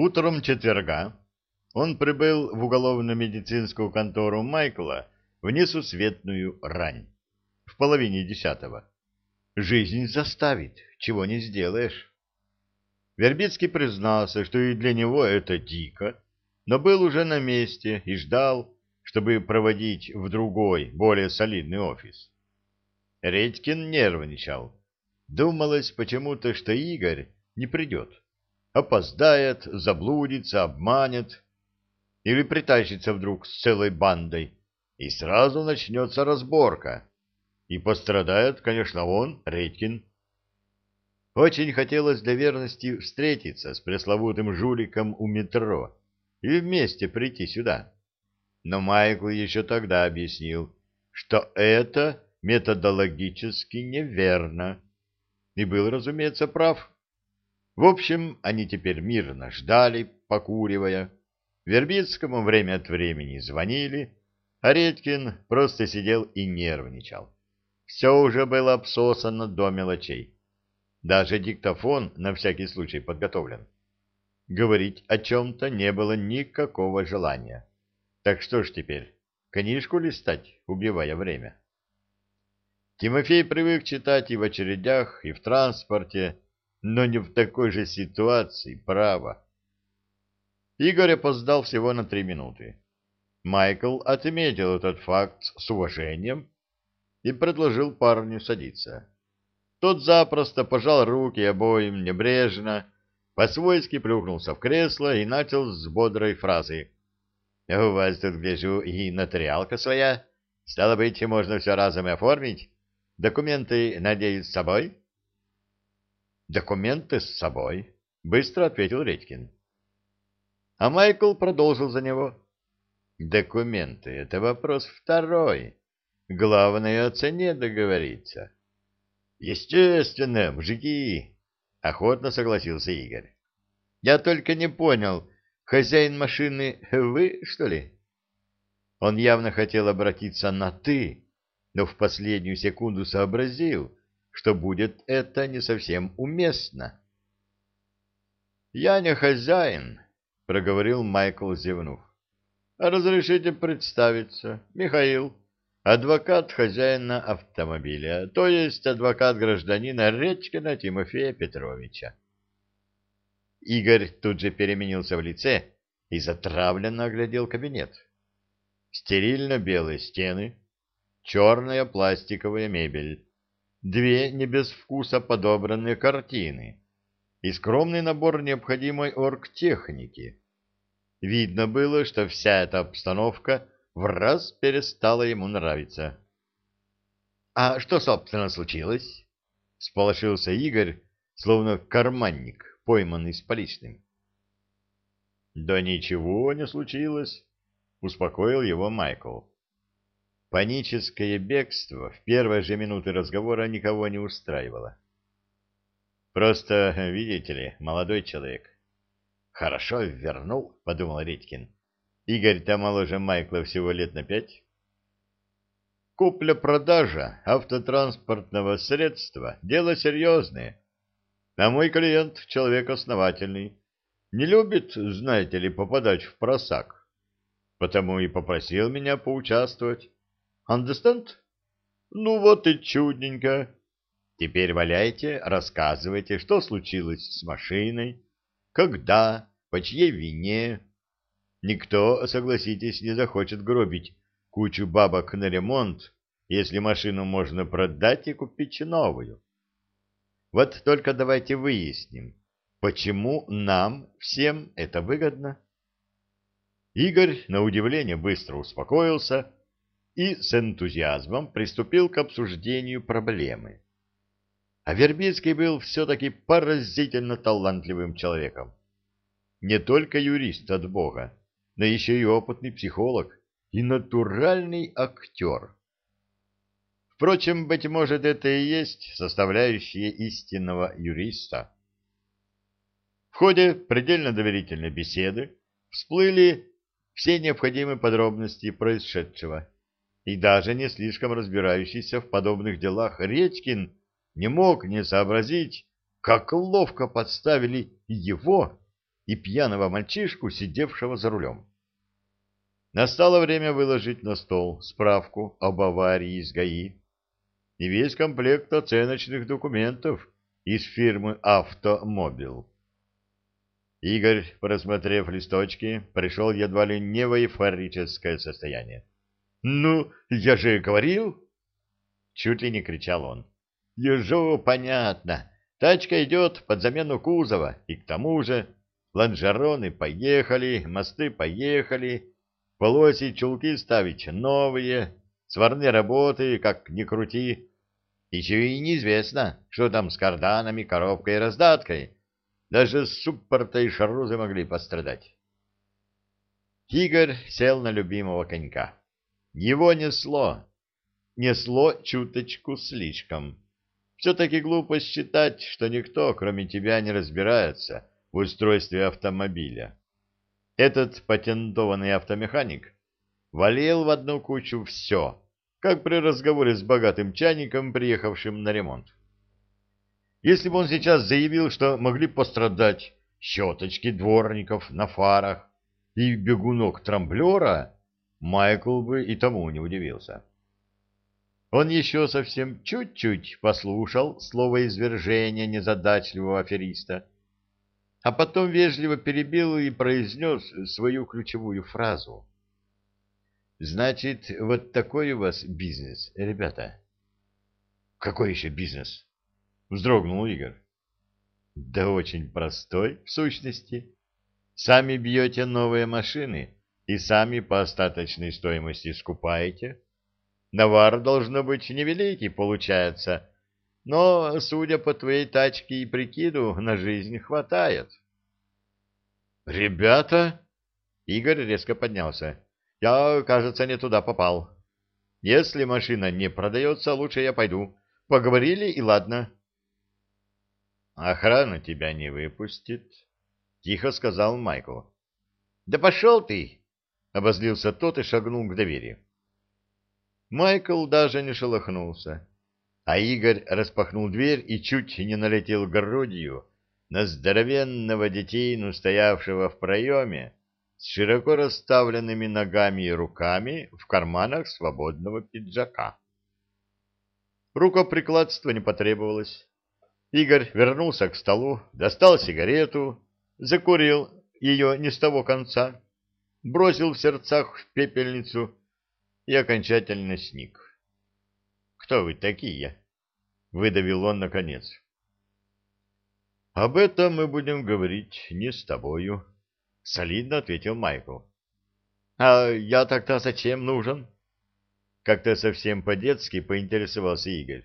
Утром четверга он прибыл в уголовно-медицинскую контору Майкла в несусветную рань, в половине десятого. Жизнь заставит, чего не сделаешь. Вербицкий признался, что и для него это дико, но был уже на месте и ждал, чтобы проводить в другой, более солидный офис. Редькин нервничал. Думалось почему-то, что Игорь не придет. Опоздает, заблудится, обманет или притащится вдруг с целой бандой, и сразу начнется разборка. И пострадает, конечно, он, Редькин. Очень хотелось для верности встретиться с пресловутым жуликом у метро и вместе прийти сюда. Но Майкл еще тогда объяснил, что это методологически неверно. И был, разумеется, прав. В общем, они теперь мирно ждали, покуривая. Вербицкому время от времени звонили, а Редькин просто сидел и нервничал. Все уже было обсосано до мелочей. Даже диктофон на всякий случай подготовлен. Говорить о чем-то не было никакого желания. Так что ж теперь, книжку листать, убивая время? Тимофей привык читать и в очередях, и в транспорте, но не в такой же ситуации, право. Игорь опоздал всего на три минуты. Майкл отметил этот факт с уважением и предложил парню садиться. Тот запросто пожал руки обоим небрежно, по-свойски плюхнулся в кресло и начал с бодрой фразы. — У вас тут, гляжу, и нотариалка своя. Стало быть, можно все разом оформить. Документы, надеюсь, с собой? — Документы с собой, — быстро ответил Редькин. А Майкл продолжил за него. — Документы — это вопрос второй. Главное, о цене договориться. — Естественно, мужики, — охотно согласился Игорь. — Я только не понял, хозяин машины вы, что ли? Он явно хотел обратиться на «ты», но в последнюю секунду сообразил, что будет это не совсем уместно. «Я не хозяин», — проговорил Майкл, зевнув. «Разрешите представиться, Михаил, адвокат хозяина автомобиля, то есть адвокат гражданина Речкина Тимофея Петровича». Игорь тут же переменился в лице и затравленно оглядел кабинет. Стерильно-белые стены, черная пластиковая мебель, две не без вкуса подобранные картины и скромный набор необходимой оргтехники. Видно было, что вся эта обстановка в раз перестала ему нравиться. — А что, собственно, случилось? — сполошился Игорь, словно карманник, пойманный с поличным. — Да ничего не случилось, — успокоил его Майкл. Паническое бегство в первые же минуты разговора никого не устраивало. Просто, видите ли, молодой человек. Хорошо вернул, подумал Редькин. Игорь-то моложе Майкла всего лет на пять. Купля-продажа автотранспортного средства — дело серьезное. А мой клиент — человек основательный. Не любит, знаете ли, попадать в просак. Потому и попросил меня поучаствовать. Understand? Ну вот и чудненько. Теперь валяйте, рассказывайте, что случилось с машиной, когда, по чьей вине. Никто, согласитесь, не захочет гробить кучу бабок на ремонт, если машину можно продать и купить новую. Вот только давайте выясним, почему нам всем это выгодно. Игорь, на удивление, быстро успокоился и с энтузиазмом приступил к обсуждению проблемы. А Вербицкий был все-таки поразительно талантливым человеком. Не только юрист от Бога, но еще и опытный психолог и натуральный актер. Впрочем, быть может, это и есть составляющие истинного юриста. В ходе предельно доверительной беседы всплыли все необходимые подробности происшедшего и даже не слишком разбирающийся в подобных делах Редькин не мог не сообразить, как ловко подставили его и пьяного мальчишку, сидевшего за рулем. Настало время выложить на стол справку об аварии из ГАИ и весь комплект оценочных документов из фирмы «Автомобил». Игорь, просмотрев листочки, пришел едва ли не в эйфорическое состояние. «Ну, я же говорил!» Чуть ли не кричал он. «Ежу, понятно. Тачка идет под замену кузова, и к тому же лонжероны поехали, мосты поехали, полоси чулки ставить новые, сварные работы, как ни крути. Еще и неизвестно, что там с карданами, коробкой и раздаткой. Даже суппорта и шарузы могли пострадать. Игорь сел на любимого конька. Его несло. Несло чуточку слишком. Все-таки глупо считать, что никто, кроме тебя, не разбирается в устройстве автомобиля. Этот патентованный автомеханик валил в одну кучу все, как при разговоре с богатым чайником, приехавшим на ремонт. Если бы он сейчас заявил, что могли пострадать щеточки дворников на фарах и бегунок трамблера, Майкл бы и тому не удивился. Он еще совсем чуть-чуть послушал слово извержения незадачливого афериста, а потом вежливо перебил и произнес свою ключевую фразу. «Значит, вот такой у вас бизнес, ребята?» «Какой еще бизнес?» — вздрогнул Игорь. «Да очень простой, в сущности. Сами бьете новые машины и сами по остаточной стоимости скупаете». Навар, должно быть, невеликий получается, но, судя по твоей тачке и прикиду, на жизнь хватает. «Ребята!» — Игорь резко поднялся. «Я, кажется, не туда попал. Если машина не продается, лучше я пойду. Поговорили, и ладно». «Охрана тебя не выпустит», — тихо сказал Майкл. «Да пошел ты!» — обозлился тот и шагнул к двери. Майкл даже не шелохнулся, а Игорь распахнул дверь и чуть не налетел грудью на здоровенного детину, стоявшего в проеме, с широко расставленными ногами и руками в карманах свободного пиджака. Рукоприкладства не потребовалось. Игорь вернулся к столу, достал сигарету, закурил ее не с того конца, бросил в сердцах в пепельницу и окончательно сник. «Кто вы такие?» — выдавил он наконец. «Об этом мы будем говорить не с тобою», — солидно ответил Майкл. «А я тогда зачем нужен?» Как-то совсем по-детски поинтересовался Игорь.